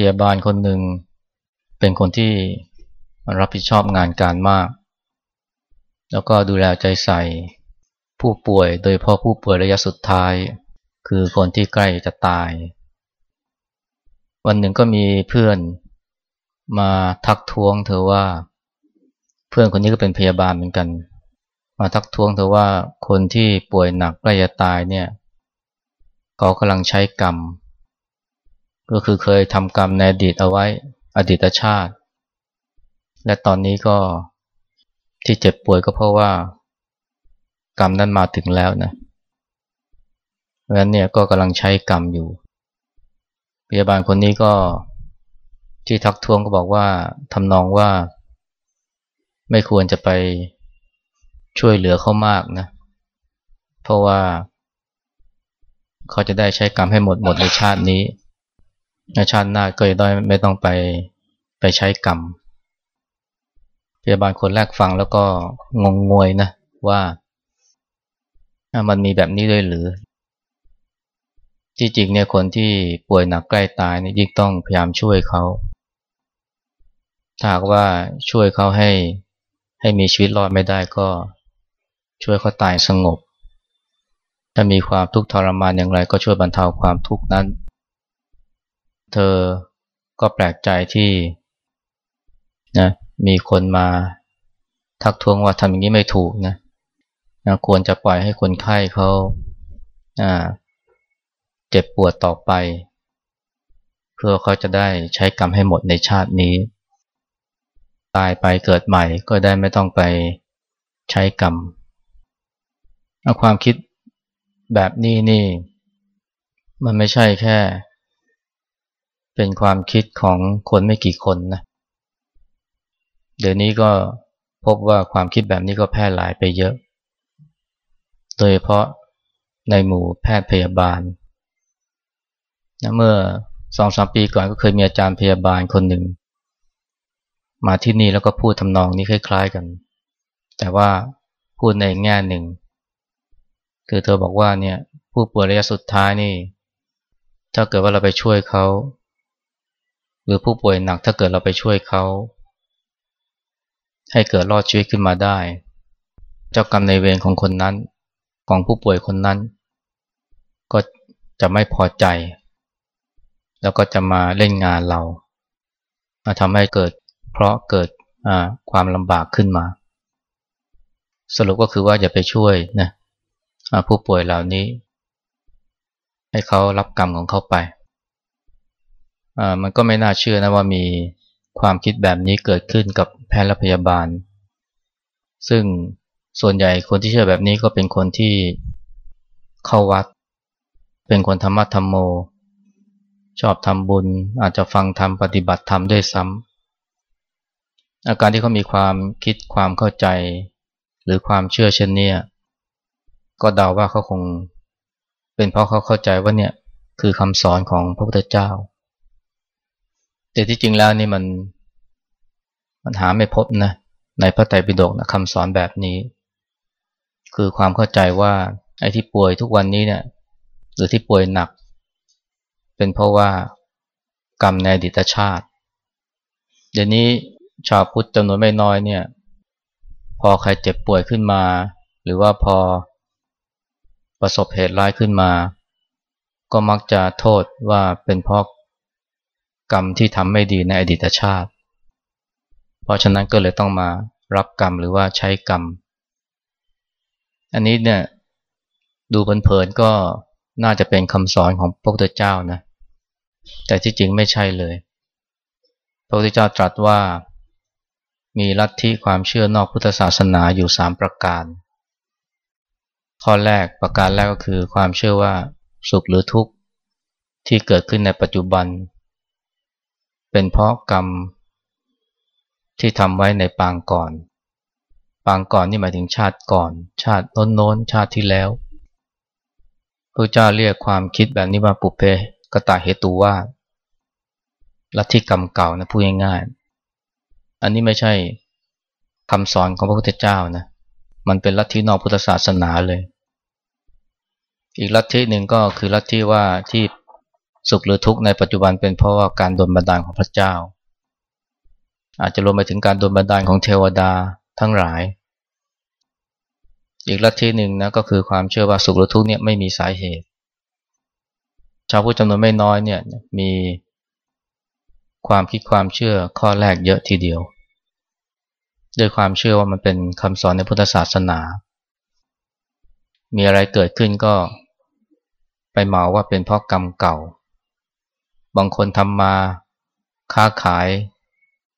พยาบาลคนหนึ่ง เป็นคนที่รับผิดชอบงานการมาก แล้วก็ดูแลใจใส่ผู้ป่วยโดยเพาะผู้ป่วยระยะสุดท้าย คือคนที่ใกล้จะตาย วันหนึ่งก็มีเพื่อนมาทักท้วงเธอว่า เพื่อนคนนี้ก็เป็นพยาบาลเหมือนกัน มาทักท้วงเธอว่าคนที่ป่วยหนักใกล้จะตายเนี่ยเขากำลังใช้กรรม ก็คือเคยทำกรรมในอดีตเอาไว้อดีตชาติ และตอนนี้ก็ที่เจ็บป่วยก็เพราะว่า กรรมนั้นมาถึงแล้วนะเพราะฉะนั้นเนี่ยก็กำลังใช้กรรมอยู่ พยาบาลคนนี้ก็ที่ทักท้วงก็บอกว่าทำนองว่า ไม่ควรจะไปช่วยเหลือเขามากนะ เพราะว่า เขาจะได้ใช้กรรมให้หมดหมดในชาตินี้ ชาติหน้าก็จะได้ไม่ต้องไปไปใช้กรรมพยาบาลคนแรกฟังแล้วก็งงงวยนะว่ามันมีแบบนี้ด้วยหรือ ที่จริงเนี่ยคนที่ป่วยหนักใกล้ตายเนี่ยยิ่งต้องพยายามช่วยเขาถ้าหากว่าช่วยเขาให้ให้มีชีวิตรอดไม่ได้ก็ช่วยเขาตายสงบ ถ้ามีความทุกข์ทรมานอย่างไรก็ช่วยบรรเทาความทุกข์นั้น เธอก็แปลกใจที่นะมีคนมาทักท้วงว่าทำอย่างนี้ไม่ถูกนะนะควรจะปล่อยให้คนไข้เขาเจ็บปวดต่อไป เพื่อเขาจะได้ใช้กรรมให้หมดในชาตินี้ ตายไปเกิดใหม่ก็ได้ไม่ต้องไปใช้กรรมความคิดแบบนี้นี่ มันไม่ใช่แค่ เป็นความคิดของคนไม่กี่คนนะ เดี๋ยวนี้ก็พบว่าความคิดแบบนี้ก็แพร่หลายไปเยอะ โดยเฉพาะในหมู่แพทย์พยาบาลนะเมื่อสองสามปีก่อนก็เคยมีอาจารย์พยาบาลคนหนึ่ง มาที่นี่แล้วก็พูดทำนองนี้คล้าย ๆกัน แต่ว่าพูดในแง่หนึ่ง คือเธอบอกว่าเนี่ยผู้ป่วยระยะสุดท้ายนี่ ถ้าเกิดว่าเราไปช่วยเขา หรือผู้ป่วยหนักถ้าเกิดเราไปช่วยเขา ให้เกิดรอดชีวิตขึ้นมาได้ เจ้ากรรมในเวรของคนนั้นของผู้ป่วยคนนั้น ก็จะไม่พอใจ แล้วก็จะมาเล่นงานเรามาทำให้เกิดเพราะเกิดความลำบากขึ้นมา สรุปก็คือว่าอย่าไปช่วยนะผู้ป่วยเหล่านี้ ให้เขารับกรรมของเขาไป มันก็ไม่น่าเชื่อนะว่ามีความคิดแบบนี้เกิดขึ้นกับแพทย์และพยาบาล ซึ่งส่วนใหญ่คนที่เชื่อแบบนี้ก็เป็นคนที่เข้าวัด เป็นคนธรรมะธรรมโม ชอบทำบุญ อาจจะฟังธรรมปฏิบัติธรรมด้วยซ้ำอาการที่เขามีความคิดความเข้าใจ หรือความเชื่อเช่นเนี้ยก็เดาว่าเขาคง เป็นเพราะเขาเข้าใจว่าเนี่ยคือคำสอนของพระพุทธเจ้า แต่ที่จริงแล้วนี่มันมันหาไม่พบนะในพระไตรปิฎกนะคำสอนแบบนี้ คือความเข้าใจว่าไอ้ที่ป่วยทุกวันนี้เนี่ย หรือที่ป่วยหนัก เป็นเพราะว่ากรรมในอดีตชาติ เดี๋ยวนี้ชาวพุทธจำนวนไม่น้อยเนี่ย พอใครเจ็บป่วยขึ้นมา หรือว่าพอประสบเหตุร้ายขึ้นมา ก็มักจะโทษว่าเป็นเพราะ กรรมที่ทำไม่ดีในอดีตชาติ เพราะฉะนั้นก็เลยต้องมารับกรรมหรือว่าใช้กรรม อันนี้เนี่ยดูเพลินๆก็น่าจะเป็นคำสอนของพระพุทธเจ้านะ แต่ที่จริงไม่ใช่เลย พระพุทธเจ้าตรัสว่ามีลัทธิความเชื่อนอกพุทธศาสนาอยู่สามประการ ข้อแรกประการแรกก็คือความเชื่อว่าสุขหรือทุกข์ที่เกิดขึ้นในปัจจุบัน เป็นเพราะกรรมที่ทำไว้ในปางก่อน ปางก่อนนี่หมายถึงชาติก่อน ชาติโน้นโน้นชาติที่แล้วพระเจ้าเรียกความคิดแบบนี้ว่าปุเพกตาเหตุว่าลัทธิกรรมเก่านะพูดง่ายๆอันนี้ไม่ใช่คำสอนของพระพุทธเจ้านะมันเป็นลัทธินอกพุทธศาสนาเลย อีกลัทธิหนึ่งก็คือลัทธิว่าที่ สุขหรือทุกข์ในปัจจุบันเป็นเพราะว่าการดลบันดาลของพระเจ้า อาจจะรวมไปถึงการดลบันดาลของเทวดาทั้งหลาย อีกลัทธิหนึ่งนะก็คือความเชื่อว่าสุขหรือทุกข์เนี่ยไม่มีสาเหตุ ชาวพุทธจำนวนไม่น้อยเนี่ยมีความคิดความเชื่อข้อแรกเยอะทีเดียวด้วยความเชื่อว่ามันเป็นคำสอนในพุทธศาสนา มีอะไรเกิดขึ้นก็ไปเหมาว่าเป็นเพราะกรรมเก่า บางคนทำมาค้าขาย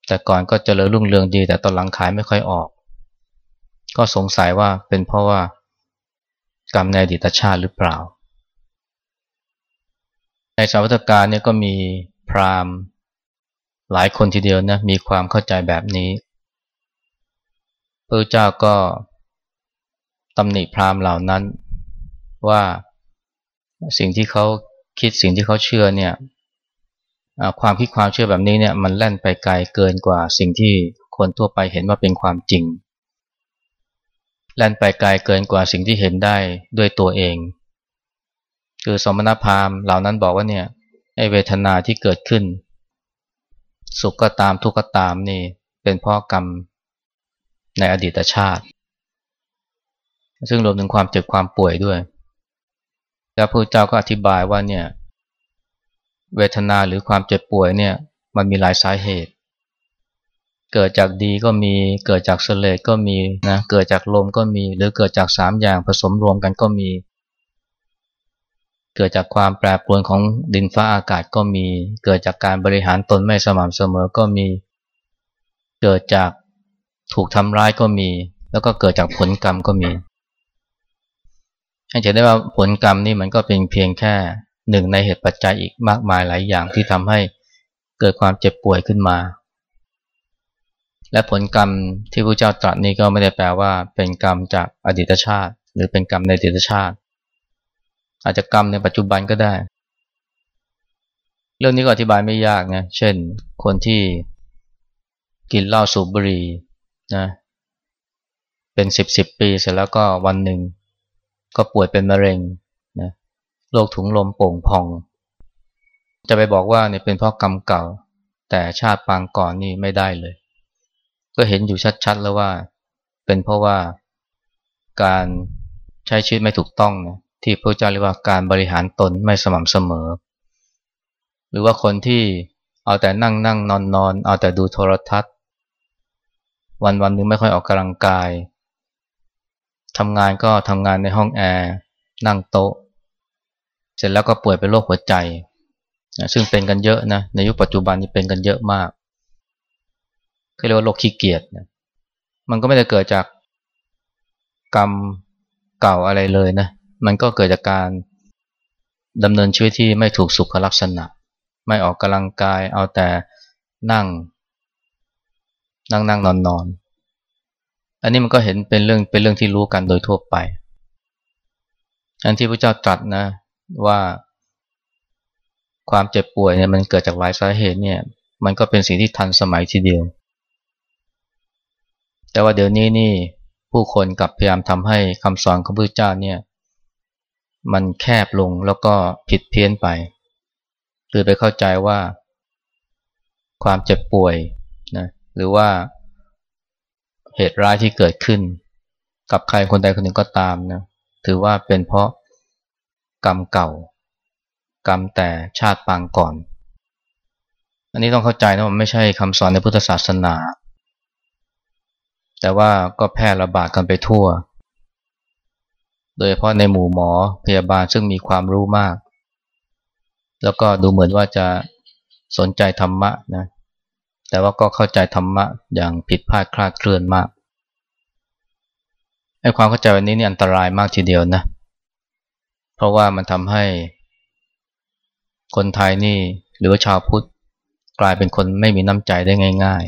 แต่ก่อนก็เจริญรุ่งเรืองดี แต่ตอนหลังขายไม่ค่อยออก ก็สงสัยว่าเป็นเพราะว่ากรรมในอดีตชาติหรือเปล่า ในสาวัตการเนี่ยก็มีพราหมณ์หลายคนทีเดียวนะมีความเข้าใจแบบนี้พระเจ้าก็ตำหนิพราหมณ์เหล่านั้นว่าสิ่งที่เขาคิดสิ่งที่เขาเชื่อเนี่ย ความคิดความเชื่อแบบนี้เนี่ยมันแล่นไปไกลเกินกว่าสิ่งที่คนทั่วไปเห็นว่าเป็นความจริง แล่นไปไกลเกินกว่าสิ่งที่เห็นได้ด้วยตัวเอง คือสมณพราหมณ์เหล่านั้นบอกว่าเนี่ยไอเวทนาที่เกิดขึ้น สุขก็ตามทุกข์ก็ตามนี่เป็นเพราะกรรมในอดีตชาติ ซึ่งรวมถึงความเจ็บความป่วยด้วย แล้วพระเจ้าก็อธิบายว่าเนี่ย เวทนาหรือความเจ็บป่วยเนี่ยมันมีหลายสาเหตุ เกิดจากดีก็มีเกิดจากเสลดก็มีนะเกิดจากลมก็มีหรือเกิดจากสามอย่างผสมรวมกันก็มี เกิดจากความแปรปรวนของดินฟ้าอากาศก็มี เกิดจากการบริหารตนไม่สม่ำเสมอก็มี เกิดจากถูกทำร้ายก็มี แล้วก็เกิดจากผลกรรมก็มีให้เห็นได้ว่าผลกรรมนี่มันก็เป็นเพียงแค่ หนึ่งในเหตุปัจจัยอีกมากมายหลายอย่างที่ทำให้เกิดความเจ็บป่วยขึ้นมา และผลกรรมที่พระเจ้าตรัสนี้ก็ไม่ได้แปลว่าเป็นกรรมจากอดีตชาติ หรือเป็นกรรมในอดีตชาติ อาจจะกรรมในปัจจุบันก็ได้ เรื่องนี้ก็อธิบายไม่ยากนะเช่น คนที่กินเหล้าสูบบุหรี่นะเป็นสิบสิบปีเสร็จแล้วก็วันหนึ่งก็ป่วยเป็นมะเร็ง โรคถุงลมโป่งพอง จะไปบอกว่าเนี่ยเป็นเพราะกรรมเก่า แต่ชาติปางก่อนนี่ไม่ได้เลย ก็เห็นอยู่ชัดๆแล้วว่า เป็นเพราะว่าการใช้ชีวิตไม่ถูกต้องนะที่พระเจ้าเรียกว่าการบริหารตนไม่สม่ำเสมอ หรือว่าคนที่เอาแต่นั่งนั่งนอนนอนเอาแต่ดูโทรทัศน์ วันวันนึงไม่ค่อยออกกำลังกายทำงานก็ทำงานในห้องแอร์นั่งโต๊ะ สร็จแล้วก็ป่วยเป็นโรคหัวใจนะซึ่งเป็นกันเยอะนะในยุคปัจจุบันนี้เป็นกันเยอะมากเขาเรียกว่าโรคขี้เกียจนะมันก็ไม่ได้เกิดจากกรรมเก่าอะไรเลยนะ มันก็เกิดจากการดำเนินชีวิตที่ไม่ถูกสุขลักษณะ ไม่ออกกำลังกายเอาแต่นั่ง นั่งนั่งนอนนอนอันนี้มันก็เห็นเป็นเรื่องเป็นเรื่องที่รู้กันโดยทั่วไป อันที่พระเจ้าตรัสนะ ว่าความเจ็บป่วยเนี่ยมันเกิดจากหลายสาเหตุเนี่ย มันก็เป็นสิ่งที่ทันสมัยทีเดียว แต่ว่าเดี๋ยวนี้นี่ผู้คนกลับพยายามทำให้คำสอนของพระเจ้าเนี่ย มันแคบลงแล้วก็ผิดเพี้ยนไปหรือไปเข้าใจว่า ความเจ็บป่วยนะหรือว่าเหตุร้ายที่เกิดขึ้น กับใครคนใดคนหนึ่งก็ตามนะถือว่าเป็นเพราะ กรรมเก่า กรรมแต่ชาติปางก่อน อันนี้ต้องเข้าใจนะว่าไม่ใช่คำสอนในพุทธศาสนา แต่ว่าก็แพร่ระบาดกันไปทั่ว โดยเฉพาะในหมู่หมอพยาบาลซึ่งมีความรู้มาก แล้วก็ดูเหมือนว่าจะสนใจธรรมะนะแต่ว่าก็เข้าใจธรรมะอย่างผิดพลาดคลาดเคลื่อนมากไอ้ความเข้าใจวันนี้นี่อันตรายมากทีเดียวนะเราะว่ามันทำให้ คนไทยนี่หรือว่าชาวพุทธกลายเป็นคนไม่มีน้ำใจได้ง่าย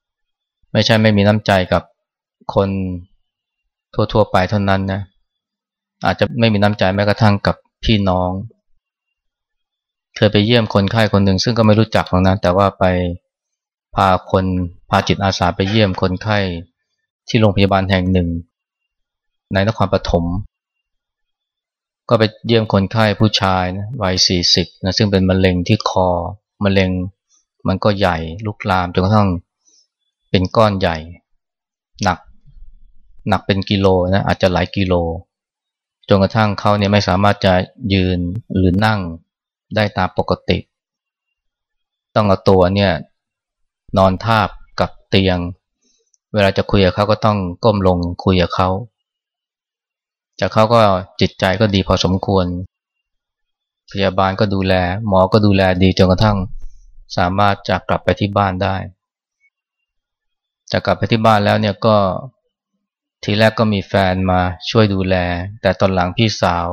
ๆ ไม่ใช่ไม่มีน้ำใจกับคนทั่วๆไปเท่านั้นนะอาจจะไม่มีน้ำใจแม้กระทั่งกับพี่น้อง เคยไปเยี่ยมคนไข้คนหนึ่งซึ่งก็ไม่รู้จักหรอกนะแต่ว่าไปพาคนพาจิตอาสาไปเยี่ยมคนไข้ที่โรงพยาบาลแห่งหนึ่ง ในนครปฐม ก็ไปเยี่ยมคนไข้ผู้ชายนะวัยสี่สิบนะซึ่งเป็นมะเร็งที่คอมะเร็งมันก็ใหญ่ลุกลามจนกระทั่งเป็นก้อนใหญ่ หนัก หนักเป็นกิโลนะอาจจะหลายกิโลจนกระทั่งเขาเนี่ยไม่สามารถจะยืนหรือนั่งได้ตามปกติ ต้องเอาตัวเนี่ยนอนทาบกับเตียง เวลาจะคุยกับเขาก็ต้องก้มลงคุยกับเขา จากเขาก็จิตใจก็ดีพอสมควร พยาบาลก็ดูแล หมอก็ดูแลดีจนกระทั่งสามารถจะกลับไปที่บ้านได้จะกลับไปที่บ้านแล้วเนี่ยก็ทีแรกก็มีแฟนมาช่วยดูแล แต่ตอนหลังพี่สาว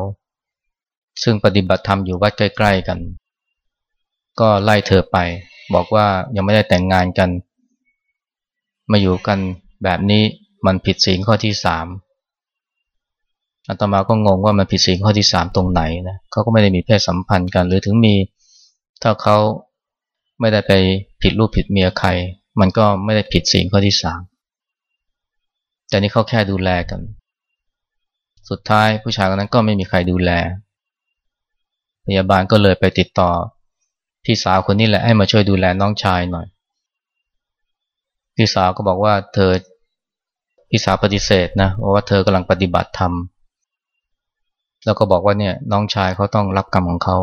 ซึ่งปฏิบัติธรรมอยู่วัดใกล้ๆกัน ก็ไล่เธอไป บอกว่ายังไม่ได้แต่งงานกัน มาอยู่กันแบบนี้มันผิดศีลข้อที่สาม อาตมาก็งงว่ามันผิดศีลข้อที่สามตรงไหนนะเขาก็ไม่ได้มีเพศสัมพันธ์กัน หรือถึงมี ถ้าเขาไม่ได้ไปผิดรูปผิดเมียใคร มันก็ไม่ได้ผิดศีลข้อที่สามแต่นี่เขาแค่ดูแลกัน สุดท้ายผู้ชายคนนั้นก็ไม่มีใครดูแล พยาบาลก็เลยไปติดต่อพี่สาวคนนี้แหละให้มาช่วยดูแลน้องชายหน่อย พี่สาวก็บอกว่าเธอพี่สาวปฏิเสธนะว่าเธอกำลังปฏิบัติธรรม แล้วก็บอกว่าเนี่ยน้องชายเขาต้องรับกรรมของเขา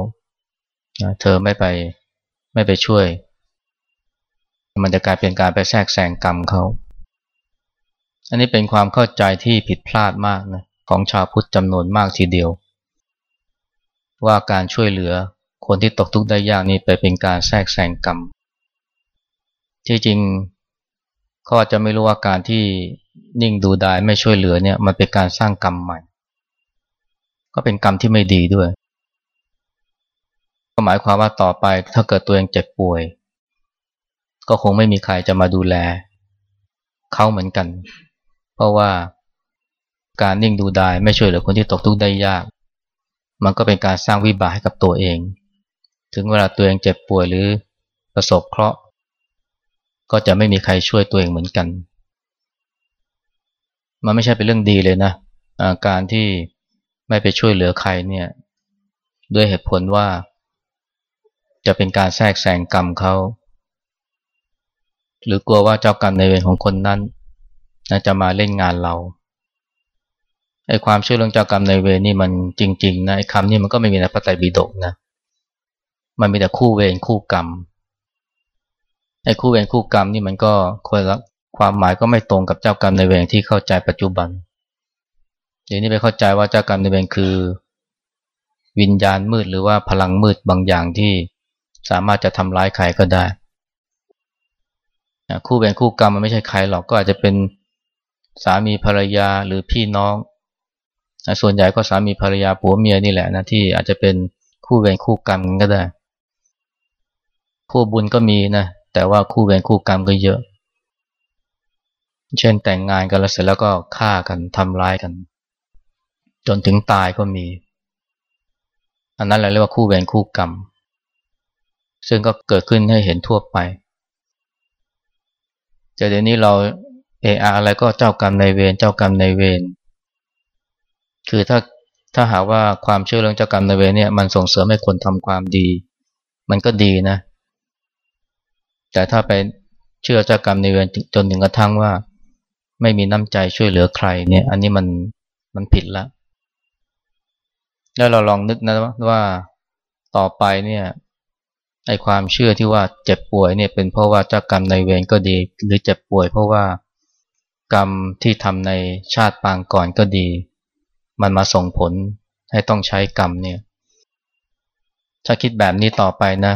เธอไม่ไปไม่ไปช่วย มันจะกลายเป็นการไปแทรกแซงกรรมเขา อันนี้เป็นความเข้าใจที่ผิดพลาดมากนะของชาวพุทธจำนวนมากทีเดียว ว่าการช่วยเหลือคนที่ตกทุกข์ได้ยากนี่ไปเป็นการแทรกแซงกรรม ที่จริงเขาอาจจะไม่รู้ว่าการที่นิ่งดูดายไม่ช่วยเหลือเนี่ยมันเป็นการสร้างกรรมใหม่ ก็เป็นกรรมที่ไม่ดีด้วย ก็หมายความว่าต่อไปถ้าเกิดตัวเองเจ็บป่วย ก็คงไม่มีใครจะมาดูแลเขาเหมือนกัน เพราะว่าการนิ่งดูดายไม่ช่วยเหลือคนที่ตกทุกข์ได้ยาก มันก็เป็นการสร้างวิบากให้กับตัวเอง ถึงเวลาตัวเองเจ็บป่วยหรือประสบเคราะห์ ก็จะไม่มีใครช่วยตัวเองเหมือนกัน มันไม่ใช่เป็นเรื่องดีเลยนะ การที่ ไม่ไปช่วยเหลือใครเนี่ยด้วยเหตุผลว่า จะเป็นการแทรกแซงกรรมเขาหรือกลัวว่าเจ้ากรรมในเวรของคนนั้นนะจะมาเล่นงานเราไอ้ความชื่อเรื่องเจ้ากรรมในเวรนี่มันจริง ๆนะไอ้คำนี้มันก็ไม่มีในพระไตรปิฎกนะมันมีแต่คู่เวรคู่กรรมไอ้คู่เวรคู่กรรมนี่มันก็คนละความหมายก็ไม่ตรงกับเจ้ากรรมในเวรที่เข้าใจปัจจุบัน เดี๋ยวนี้ไปเข้าใจว่าเจ้ากรรมในเวรคือ วิญญาณมืดหรือว่าพลังมืดบางอย่างที่สามารถจะทำร้ายใครก็ได้ คู่เวรคู่กรรมมันไม่ใช่ใครหรอกก็อาจจะเป็นสามีภรรยาหรือพี่น้อง ส่วนใหญ่ก็สามีภรรยาผัวเมียนี่แหละนะที่อาจจะเป็นคู่เวรคู่กรรมก็ได้ คู่บุญก็มีนะแต่ว่าคู่เวรคู่กรรมก็เยอะ เช่นแต่งงานกันแล้วเสร็จแล้วก็ฆ่ากันทำร้ายกัน จนถึงตายก็มี อันนั้นแหละเรียกว่าคู่เวรคู่กรรม ซึ่งก็เกิดขึ้นให้เห็นทั่วไปแต่เดี๋ยวนี้เราเอออะไรก็เจ้ากรรมในเวรเจ้ากรรมในเวรคือถ้าถ้าหาว่าความเชื่อเรื่องเจ้ากรรมในเวรเนี่ยมันส่งเสริมให้คนทำความดี มันก็ดีนะ แต่ถ้าไปเชื่อเจ้ากรรมในเวรจนถึงกระทั่งว่า ไม่มีน้ำใจช่วยเหลือใครเนี่ย อันนี้มันมันผิดละ แล้วเราลองนึกนะว่าต่อไปเนี่ยไอความเชื่อที่ว่าเจ็บป่วยเนี่ยเป็นเพราะว่าเจ้ากรรมในเวรก็ดี หรือเจ็บป่วยเพราะว่ากรรมที่ทำในชาติปางก่อนก็ดี มันมาส่งผลให้ต้องใช้กรรมเนี่ย ถ้าคิดแบบนี้ต่อไปนะ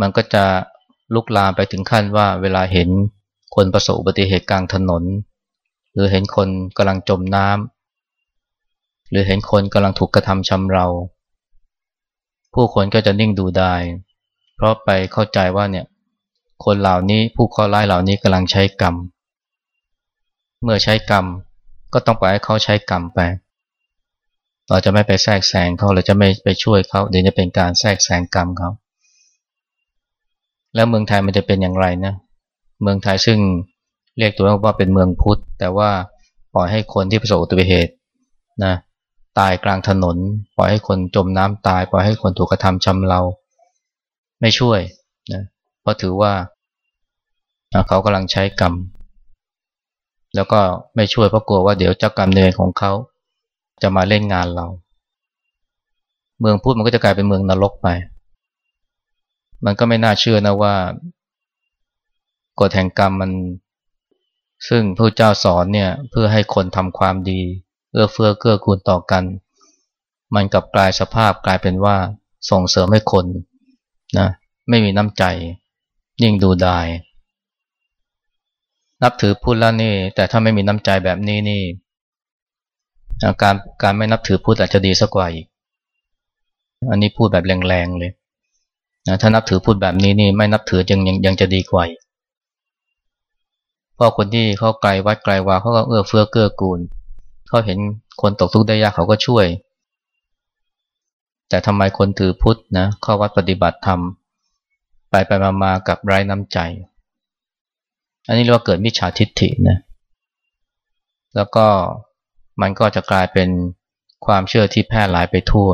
มันก็จะลุกลามไปถึงขั้นว่าเวลาเห็นคนประสบอุบัติเหตุกลางถนน หรือเห็นคนกำลังจมน้ำ หรือเห็นคนกำลังถูกกระทำชำเรา ผู้คนก็จะนิ่งดูได้ เพราะไปเข้าใจว่าเนี่ยคนเหล่านี้ผู้ข้อร้ายเหล่านี้กำลังใช้กรรม เมื่อใช้กรรมก็ต้องปล่อยให้เขาใช้กรรมไป เราจะไม่ไปแทรกแซงเขาเราจะไม่ไปช่วยเขาเดี๋ยวจะเป็นการแทรกแซงกรรมเขาแล้วเมืองไทยมันจะเป็นอย่างไรนะ เมืองไทยซึ่งเรียกตัวว่าเป็นเมืองพุทธ แต่ว่าปล่อยให้คนที่ประสบอุบัติเหตุนะ ตายกลางถนน ปล่อยให้คนจมน้ำตาย ปล่อยให้คนถูกกระทำชำเรา ไม่ช่วยนะเพราะถือว่าเขากำลังใช้กรรม แล้วก็ไม่ช่วยเพราะกลัวว่าเดี๋ยวเจ้ากรรมเนรของเขาจะมาเล่นงานเรา เมืองพูดมันก็จะกลายเป็นเมืองนรกไป มันก็ไม่น่าเชื่อนะว่ากฎแห่งกรรมมัน ซึ่งพระเจ้าสอนเนี่ยเพื่อให้คนทำความดี เอื้อเฟื้อเกื้อกูลต่อกัน มันกลับกลายสภาพกลายเป็นว่าส่งเสริมให้คนนะไม่มีน้ำใจยิ่งดูดาย นับถือพุทธแล้วนี่ แต่ถ้าไม่มีน้ำใจแบบนี้นี่การการไม่นับถือพุทธอาจจะดีสักกว่าอีก อันนี้พูดแบบแรงๆเลยนะถ้านับถือพุทธแบบนี้นี่ไม่นับถือยังยังยังจะดีกว่าเพราะคนที่เขาไกลวัดไกลวาเขาก็เอื้อเฟื้อเกื้อกูล เขาเห็นคนตกทุกข์ได้ยากเขาก็ช่วย แต่ทำไมคนถือพุทธนะเข้าวัดปฏิบัติธรรมไปไปมามากับไร้น้ำใจ อันนี้เรียกว่าเกิดมิจฉาทิฏฐินะแล้วก็มันก็จะกลายเป็นความเชื่อที่แพร่หลายไปทั่ว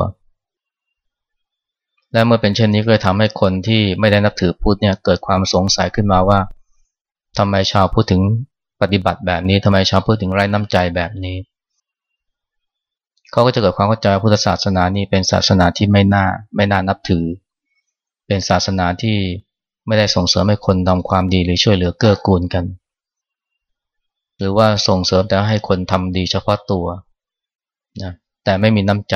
และเมื่อเป็นเช่นนี้ก็ทำให้คนที่ไม่ได้นับถือพุทธเนี่ยเกิดความสงสัยขึ้นมาว่าทำไมชาวพูดถึงปฏิบัติแบบนี้ทำไมชาวพูดถึงไร้น้ำใจแบบนี้ เขาก็จะเกิดความเข้าใจพุทธศาสนานี้เป็นศาสนาที่ไม่น่าไม่น่านับถือ เป็นศาสนาที่ไม่ได้ส่งเสริมให้คนทำความดีหรือช่วยเหลือเกื้อกูลกัน หรือว่าส่งเสริมแต่ให้คนทำดีเฉพาะตัวนะแต่ไม่มีน้ำใจ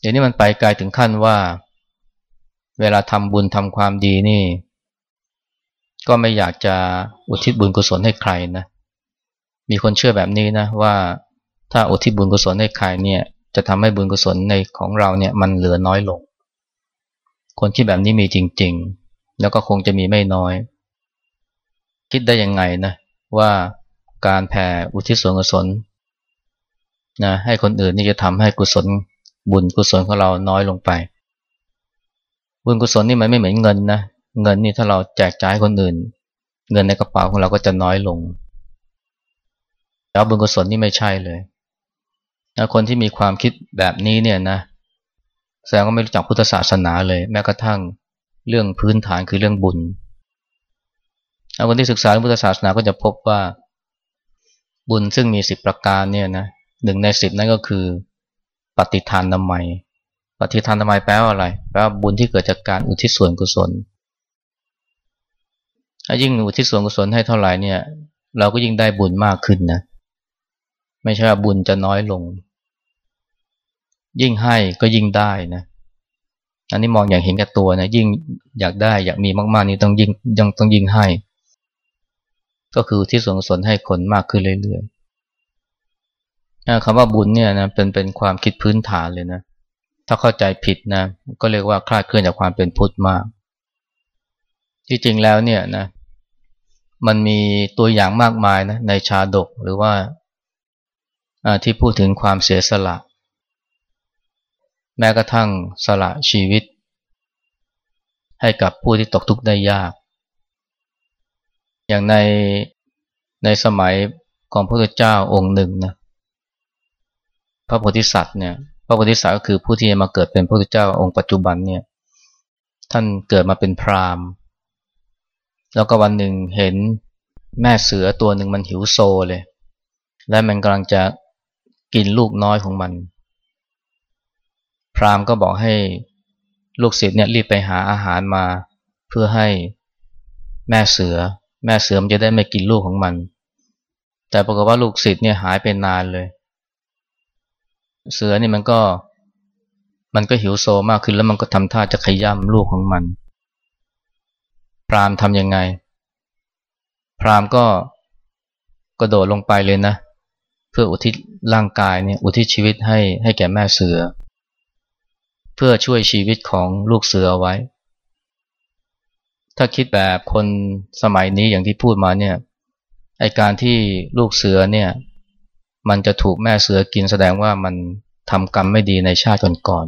เดี๋ยวนี้มันไปไกลถึงขั้นว่า เวลาทำบุญทำความดีนี่ ก็ไม่อยากจะอุทิศบุญกุศลให้ใครนะ มีคนเชื่อแบบนี้นะว่า ถ้าอุทิศบุญกุศลให้ใครเนี่ยจะทำให้บุญกุศลในของเราเนี่ยมันเหลือน้อยลง คนที่แบบนี้มีจริง ๆ แล้วก็คงจะมีไม่น้อย คิดได้ยังไงนะว่าการแผ่อุทิศส่วนกุศลนะให้คนอื่นนี่จะทำให้กุศลบุญกุศลของเราน้อยลงไป บุญกุศลนี่มันไม่เหมือนเงินนะเงินนี่ถ้าเราแจกจ่ายคนอื่น เงินในกระเป๋าของเราก็จะน้อยลงแล้วบุญกุศลนี่ไม่ใช่เลย คนที่มีความคิดแบบนี้เนี่ยนะแสดงว่าไม่รู้จักพุทธศาสนาเลย แม้กระทั่งเรื่องพื้นฐานคือเรื่องบุญคนที่ศึกษาพุทธศาสนาก็จะพบว่า บุญซึ่งมีสิบประการเนี่ยนะหนึ่งในสิบนั่นก็คือ ปฏิทานนามัย ปฏิทานนามัยแปลว่าอะไรแปลว่าบุญที่เกิดจากการอุทิศส่วนกุศลถ้ายิ่งอุทิศส่วนกุศลให้เท่าไหร่เนี่ย เราก็ยิ่งได้บุญมากขึ้นนะ ไม่ใช่ว่าบุญจะน้อยลง ยิ่งให้ก็ยิ่งได้นะอันนี้มองอย่างเห็นแก่ตัวนะยิ่งอยากได้อยากมีมากๆนี่ต้องยิ่งยังต้องยิ่งให้ ก็คือที่ส่งสนให้คนมากขึ้นเรื่อยๆคำว่าบุญเนี่ยนะเป็นเป็นความคิดพื้นฐานเลยนะถ้าเข้าใจผิดนะก็เรียกว่าคลาดเคลื่อนจากความเป็นพุทธมาก ที่จริงแล้วเนี่ยนะมันมีตัวอย่างมากมายนะในชาดกหรือว่าที่พูดถึงความเสียสละ แม้กระทั่งสละชีวิต ให้กับผู้ที่ตกทุกข์ได้ยาก อย่างในในสมัยของพระพุทธเจ้าองค์หนึ่งนะพระโพธิสัตว์เนี่ยพระโพธิสัตว์ก็คือผู้ที่มาเกิดเป็นพระพุทธเจ้าองค์ปัจจุบันเนี่ยท่านเกิดมาเป็นพราหมณ์ แล้วก็วันหนึ่งเห็นแม่เสือตัวหนึ่งมันหิวโซเลย และมันกำลังจะกินลูกน้อยของมัน พราหมณ์ก็บอกให้ลูกศิษย์เนี่ยรีบไปหาอาหารมา เพื่อให้แม่เสือ แม่เสือมันจะได้ไม่กินลูกของมัน แต่ปรากฏว่าลูกศิษย์เนี่ยหายไปนานเลย เสือนี่มันก็มันก็หิวโซมากขึ้นแล้วมันก็ทำท่าจะขย้ำลูกของมัน พราหมณ์ทำยังไง พราหมณ์ก็กระโดดลงไปเลยนะ เพื่ออุทิศร่างกายเนี่ยอุทิศชีวิตให้ให้แก่แม่เสือ เพื่อช่วยชีวิตของลูกเสืออไว้ ถ้าคิดแบบคนสมัยนี้อย่างที่พูดมาเนี่ยไอการที่ลูกเสือเนี่ยมันจะถูกแม่เสือกินแสดงว่ามันทำกรรมไม่ดีในชาติก่อน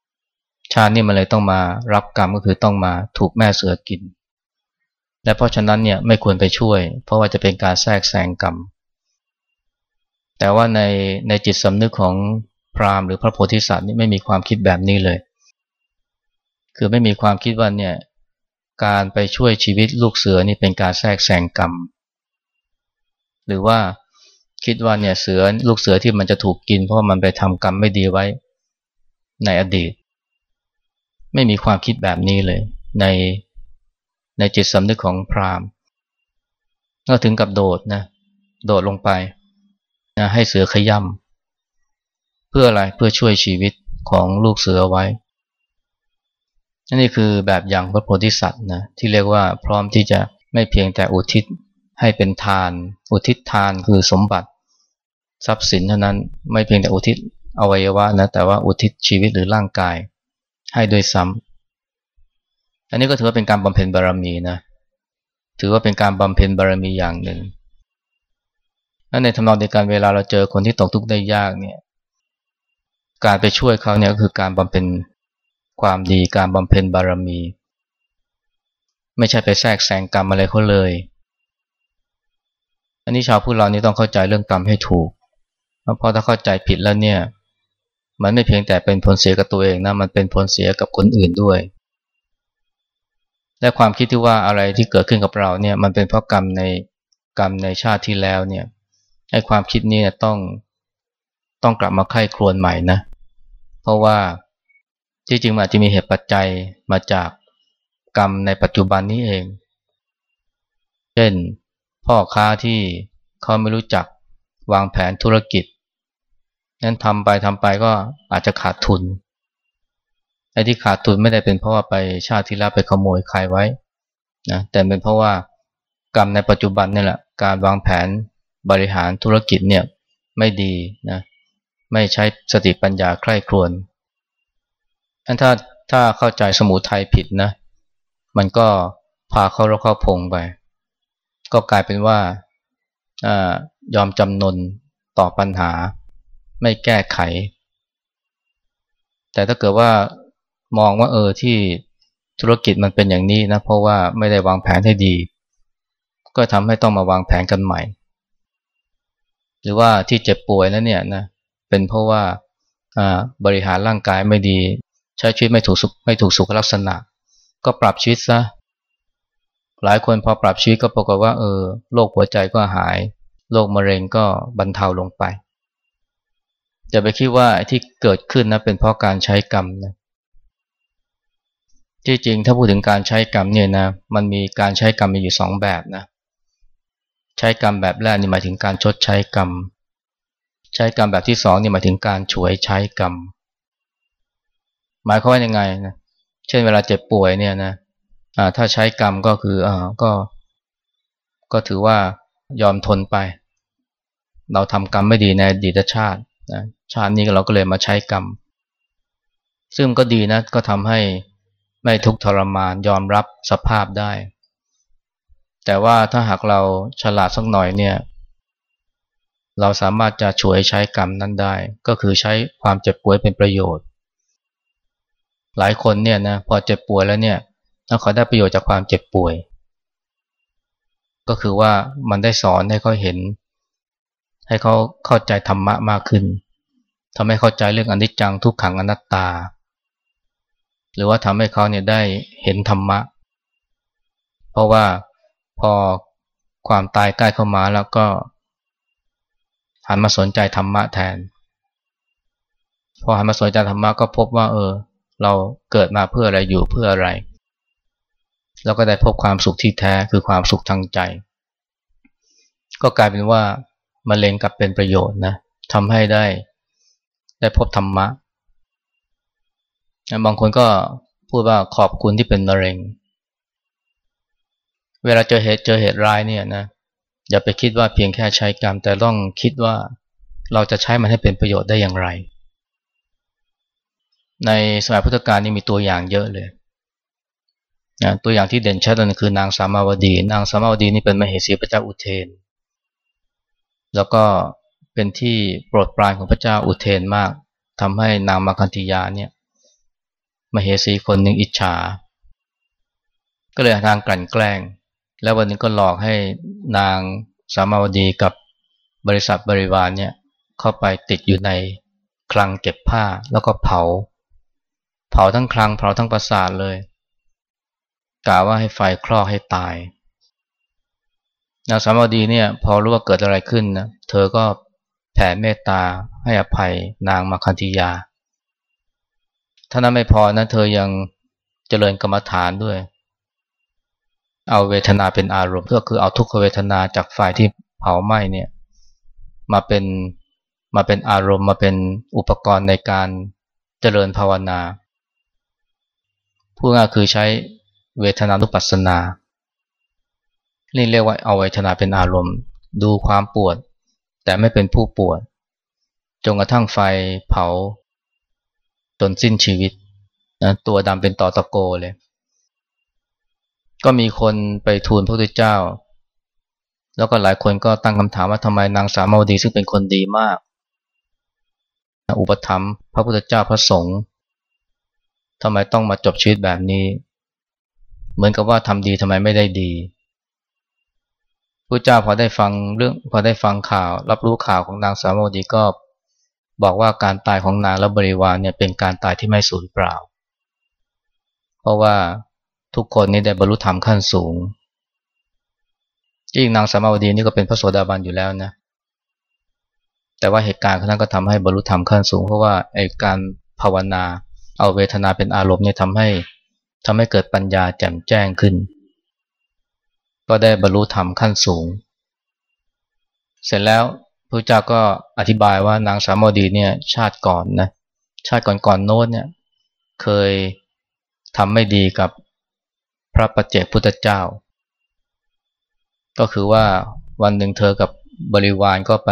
ๆชาตินี้มันเลยต้องมารับกรรมก็คือต้องมาถูกแม่เสือกิน และเพราะฉะนั้นเนี่ยไม่ควรไปช่วย เพราะว่าจะเป็นการแทรกแซงกรรมแต่ว่าในในจิตสำนึกของ พราหมณ์หรือพระโพธิสัตว์นี่ไม่มีความคิดแบบนี้เลย คือไม่มีความคิดว่าเนี่ยการไปช่วยชีวิตลูกเสือนี่เป็นการแทรกแซงกรรม หรือว่าคิดว่าเนี่ยเสือลูกเสือที่มันจะถูกกินเพราะมันไปทำกรรมไม่ดีไว้ในอดีต ไม่มีความคิดแบบนี้เลย ในในจิตสำนึกของพราหมณ์ ก็ถึงกับโดดนะโดดลงไปนะให้เสือขย่ำ เพื่ออะไรเพื่อช่วยชีวิตของลูกเสือไว้นี่คือแบบอย่างพระโพธิสัตว์นะที่เรียกว่าพร้อมที่จะไม่เพียงแต่อุทิศให้เป็นทาน อุทิศทานคือสมบัติ ทรัพย์สินเท่านั้นไม่เพียงแต่อุทิศอวัยวะนะแต่ว่าอุทิศชีวิตหรือร่างกาย ให้ด้วยซ้ำอันนี้ก็ถือว่าเป็นการบำเพ็ญบารมีนะถือว่าเป็นการบำเพ็ญบารมีอย่างหนึ่งและในทำนองเดียวกันเวลาเราเจอคนที่ตกทุกข์ได้ยากเนี่ย การไปช่วยเขาเนี่ยก็คือการบำเพ็ญความดีการบำเพ็ญบารมี ไม่ใช่ไปแทรกแซงกรรมอะไรเขาเลย อันนี้ชาวพุทธเรานี่ต้องเข้าใจเรื่องกรรมให้ถูก เพราะถ้าเข้าใจผิดแล้วเนี่ย มันไม่เพียงแต่เป็นผลเสียกับตัวเองนะมันเป็นผลเสียกับคนอื่นด้วย และความคิดที่ว่าอะไรที่เกิดขึ้นกับเราเนี่ยมันเป็นเพราะกรรมในกรรมในชาติที่แล้วเนี่ยไอ้ความคิดนี้ต้องต้องกลับมาไข้ครวนใหม่นะเพราะว่าที่จริงอาจจะมีเหตุปัจจัยมาจากกรรมในปัจจุบันนี้เอง เช่น พ่อค้าที่เขาไม่รู้จักวางแผนธุรกิจ นั้นทำไปทำไปก็อาจจะขาดทุนไอ้ที่ขาดทุนไม่ได้เป็นเพราะว่าไปชาติที่แล้วไปขโมยใครไว้นะแต่เป็นเพราะว่ากรรมในปัจจุบันนี่แหละการวางแผนบริหารธุรกิจเนี่ยไม่ดีนะ ไม่ใช้สติปัญญาใคร่ครวญถ้าถ้าเข้าใจสมุทัยผิดนะ มันก็พาเขาเราเข้าพงไป ก็กลายเป็นว่ายอมจำนนต่อปัญหา ไม่แก้ไข แต่ถ้าเกิดว่ามองว่าเออที่ธุรกิจมันเป็นอย่างนี้นะ เพราะว่าไม่ได้วางแผนให้ดี ก็ทำให้ต้องมาวางแผนกันใหม่ หรือว่าที่เจ็บป่วยแล้วเนี่ยนะ เป็นเพราะว่าบริหารร่างกายไม่ดี ใช้ชีวิตไม่ถูกไม่ถูกสุขลักษณะ ก็ปรับชีวิตซะหลายคนพอปรับชีวิตก็ปรากฏว่าเออโรคหัวใจก็หายโรคมะเร็งก็บรรเทาลงไปจะไปคิดว่าที่เกิดขึ้นนะเป็นเพราะการใช้กรรมนะที่จริงถ้าพูดถึงการใช้กรรมเนี่ยนะมันมีการใช้กรรมมีอยู่สองแบบนะใช้กรรมแบบแรกนี่หมายถึงการชดใช้กรรม ใช้กรรมแบบที่สองนี่หมายถึงการฉวยใช้กรรม หมายความว่ายังไงนะเช่นเวลาเจ็บป่วยเนี่ยนะถ้าใช้กรรมก็คืออ่าก็ ก็ถือว่ายอมทนไป เราทำกรรมไม่ดีในอดีตชาตินะชาตินี้เราก็เลยมาใช้กรรม ซึ่งก็ดีนะก็ทำให้ไม่ทุกทรมานยอมรับสภาพได้ แต่ว่าถ้าหากเราฉลาดสักหน่อยเนี่ย เราสามารถจะช่วยใช้กรรมนั้นได้ ก็คือใช้ความเจ็บป่วยเป็นประโยชน์ หลายคนเนี่ยนะพอเจ็บป่วยแล้วเนี่ยถ้าเขาได้ประโยชน์จากความเจ็บป่วย ก็คือว่ามันได้สอนให้เขาเห็น ให้เขาเข้าใจธรรมะมากขึ้นทำให้เข้าใจเรื่องอนิจจังทุกขังอนัตตา หรือว่าทำให้เขาเนี่ยได้เห็นธรรมะ เพราะว่าพอความตายใกล้เข้ามาแล้วก็ หันมาสนใจธรรมะแทน พอหันมาสนใจธรรมะก็พบว่า เออ เราเกิดมาเพื่ออะไรอยู่เพื่ออะไรเราก็ได้พบความสุขที่แท้คือความสุขทางใจ ก็กลายเป็นว่ามะเร็งกลับเป็นประโยชน์นะทำให้ได้ได้พบธรรมะ บางคนก็พูดว่าขอบคุณที่เป็นมะเร็ง เวลาเจอเหตุเจอเหตุร้ายเนี่ยนะ อย่าไปคิดว่าเพียงแค่ใช้กรรม แต่ต้องคิดว่าเราจะใช้มันให้เป็นประโยชน์ได้อย่างไร ในสมัยพุทธกาลนี่มีตัวอย่างเยอะเลยนะตัวอย่างที่เด่นชัดเลยคือนางสามาวดี นางสามาวดีนี่เป็นมเหสีพระเจ้าอุเทน แล้วก็เป็นที่โปรดปรานของพระเจ้าอุเทนมากทำให้นางมาคันธิยาเนี่ยมเหสีคนหนึ่งอิจฉา ก็เลยทางกลั่นแกล้ง แล้ววันนี้ก็หลอกให้นางสามาวดีกับบริษัทบริวารเนี่ยเข้าไปติดอยู่ในคลังเก็บผ้าแล้วก็เผา เผาทั้งคลังเผาทั้งประสาทเลยกล่าวว่าให้ไฟคลอกให้ตายนางสามาวดีเนี่ยพอรู้ว่าเกิดอะไรขึ้นนะเธอก็แผ่เมตตาให้อภัยนางมาคันธียาถ้านั้นไม่พอนะเธอยังเจริญกรรมฐานด้วย เอาเวทนาเป็นอารมณ์ก็คือเอาทุกขเวทนาจากฝ่ายที่เผาไหม้เนี่ยมาเป็นมาเป็นอารมณ์มาเป็นอุปกรณ์ในการเจริญภาวนาพูดง่ายคือใช้เวทนานุปัสสนานี่เรียกว่าเอาเวทนาเป็นอารมณ์ ดูความปวด แต่ไม่เป็นผู้ปวดจนกระทั่งไฟเผาจนสิ้นชีวิตนะตัวดำเป็นต่อตะโกเลย ก็มีคนไปทูลพระพุทธเจ้า แล้วก็หลายคนก็ตั้งคำถามว่าทำไมนางสามาวดีซึ่งเป็นคนดีมาก อุปถัมภ์พระพุทธเจ้าพระสงฆ์ทำไมต้องมาจบชีวิตแบบนี้ เหมือนกับว่าทำดีทำไมไม่ได้ดีพระเจ้าพอได้ฟังเรื่องพอได้ฟังข่าว รับรู้ข่าวของนางสาวโมดีก็บอกว่าการตายของนางและบริวารเนี่ยเป็นการตายที่ไม่สูญเปล่า เพราะว่า ทุกคนนี่ได้บรรลุธรรมขั้นสูงจริงนางสามาวดีนี่ก็เป็นพระโสดาบันอยู่แล้วนะแต่ว่าเหตุการณ์นั้นก็ทำให้บรรลุธรรมขั้นสูง เพราะว่าไอ้การภาวนา เอาเวทนาเป็นอารมณ์เนี่ยทำให้ทำให้เกิดปัญญาแจ่มแจ้งขึ้น ก็ได้บรรลุธรรมขั้นสูง เสร็จแล้วพระเจ้าก็อธิบายว่านางสามดีเนี่ยชาติก่อนนะชาติก่อนก่อนโน้นเนี่ยเคยทำไม่ดีกับ พระปัจเจกพุทธเจ้า ก็คือว่าวันหนึ่งเธอกับบริวารก็ไป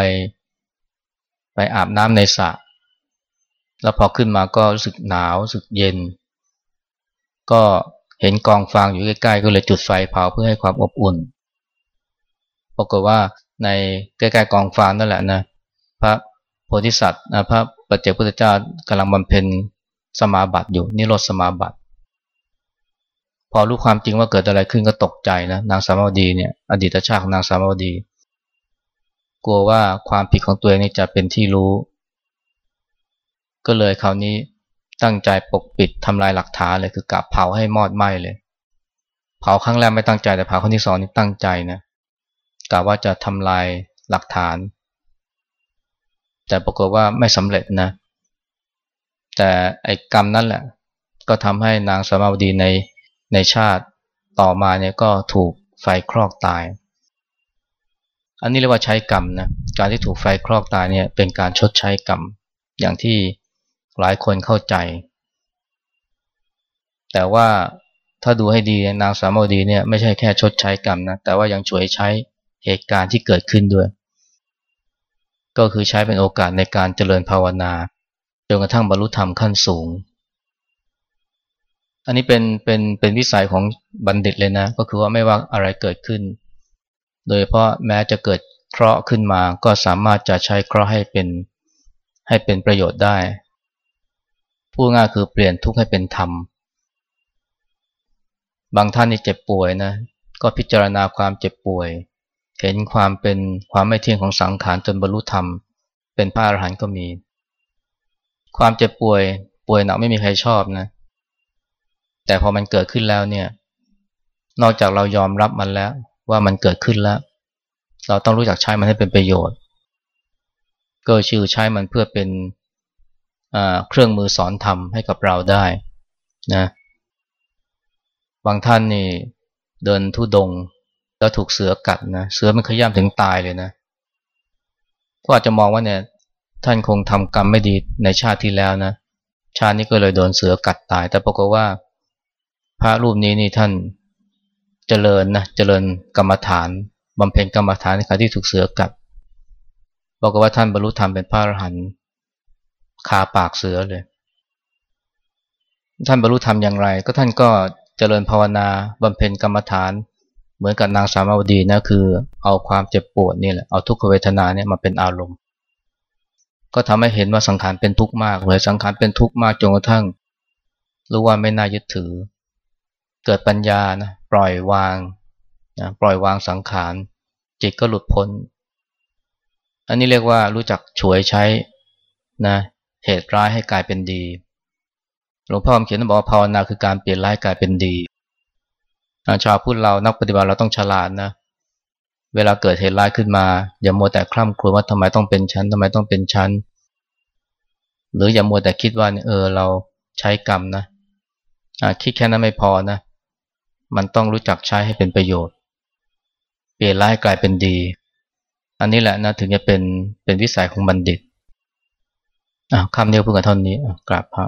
ไปอาบน้ำในสระแล้วพอขึ้นมาก็รู้สึกหนาวรู้สึกเย็น ก็เห็นกองฟางอยู่ใกล้ๆ ก็เลยจุดไฟเผาเพื่อให้ความอบอุ่นปรากฏว่าในใกล้ๆกองฟางนั่นแหละนะพระโพธิสัตว์นะพระปัจเจกพุทธเจ้ากำลังบำเพ็ญสมาบัติอยู่นิโรธสมาบัติ พอรู้ความจริงว่าเกิดอะไรขึ้นก็ตกใจนะนางสามาวดีเนี่ยอดีตชาติของนางสามาวดี กลัวว่าความผิดของตัวเองนี่จะเป็นที่รู้ ก็เลยคราวนี้ตั้งใจปกปิดทำลายหลักฐานเลยคือกะเผาให้มอดไหม้เลย เผาครั้งแรกไม่ตั้งใจแต่เผาครั้งที่สองนี่ตั้งใจนะกะว่าจะทำลายหลักฐาน แต่ปรากฏว่าไม่สำเร็จนะ แต่ไอ้กรรมนั่นแหละ ก็ทำให้นางสมาวดีใน ในชาติต่อมาเนี่ยก็ถูกไฟคลอกตาย อันนี้เรียกว่าใช้กรรมนะการที่ถูกไฟคลอกตายเนี่ยเป็นการชดใช้กรรมอย่างที่หลายคนเข้าใจ แต่ว่าถ้าดูให้ดีนางสามดีเนี่ยไม่ใช่แค่ชดใช้กรรมนะแต่ว่ายังช่วยใช้เหตุการณ์ที่เกิดขึ้นด้วย ก็คือใช้เป็นโอกาสในการเจริญภาวนาจนกระทั่งบรรลุธรรมขั้นสูง อันนี้เป็นเป็นเป็นวิสัยของบัณฑิตเลยนะ ก็คือว่าไม่ว่าอะไรเกิดขึ้น โดยเพราะแม้จะเกิดเคราะห์ขึ้นมา ก็สามารถจะใช้เคราะห์ให้เป็นให้เป็นประโยชน์ได้พูดง่ายคือเปลี่ยนทุกข์ให้เป็นธรรม บางท่านนี่เจ็บป่วยนะ ก็พิจารณาความเจ็บป่วย เห็นความเป็นความไม่เที่ยงของสังขารจนบรรลุธรรม เป็นพระอรหันต์ก็มี ความเจ็บป่วย ป่วยหนักไม่มีใครชอบนะ แต่พอมันเกิดขึ้นแล้วเนี่ย นอกจากเรายอมรับมันแล้ว ว่ามันเกิดขึ้นแล้ว เราต้องรู้จักใช้มันให้เป็นประโยชน์ ก็ชื่อใช้มันเพื่อเป็นเครื่องมือสอนธรรมให้กับเราได้นะบางท่านนี่เดินทุดงแล้วถูกเสือกัดนะเสือมันขย้ำถึงตายเลยนะก็อาจจะมองว่าเนี่ยท่านคงทำกรรมไม่ดีในชาติที่แล้วนะชาตินี้ก็เลยโดนเสือกัดตาย แต่ปรากฏว่า พระรูปนี้นี่ท่านเจริญนะเจริญกรรมฐานบำเพ็ญกรรมฐานในขณะที่ถูกเสือกัดบอกว่าท่านบรรลุธรรมเป็นพระอรหันต์คาปากเสือเลย ท่านบรรลุธรรมอย่างไร ก็ท่านก็เจริญภาวนาบำเพ็ญกรรมฐาน เหมือนกับนางสามาวดีนะคือ เอาความเจ็บปวดนี่แหละเอาทุกขเวทนาเนี่ยมาเป็นอารมณ์ ก็ทำให้เห็นว่าสังขารเป็นทุกข์มากเลยสังขารเป็นทุกข์มากจนกระทั่งรู้ว่าไม่น่ายึดถือ เกิดปัญญานะปล่อยวางนะปล่อยวางสังขาร จิตก็หลุดพ้น อันนี้เรียกว่ารู้จักฉวยใช้นะเหตุร้ายให้กลายเป็นดี หลวงพ่อเขียนบอกว่าภาวนาคือการเปลี่ยนร้ายกลายเป็นดีชาวพุทธเรานักปฏิบัติเราต้องฉลาดนะเวลาเกิดเหตุร้ายขึ้นมา อย่ามัวแต่คล่ำครวญว่าทำไมต้องเป็นชั้นทำไมต้องเป็นชั้น หรืออย่ามัวแต่คิดว่าเออเราใช้กรรมนะคิดแค่นั้นไม่พอนะ มันต้องรู้จักใช้ให้เป็นประโยชน์ เปลี่ยนร้ายกลายเป็นดี อันนี้แหละนะถึงจะเป็นเป็นวิสัยของบัณฑิตคำเดียวเพื่อกันเท่านี้กราบพระ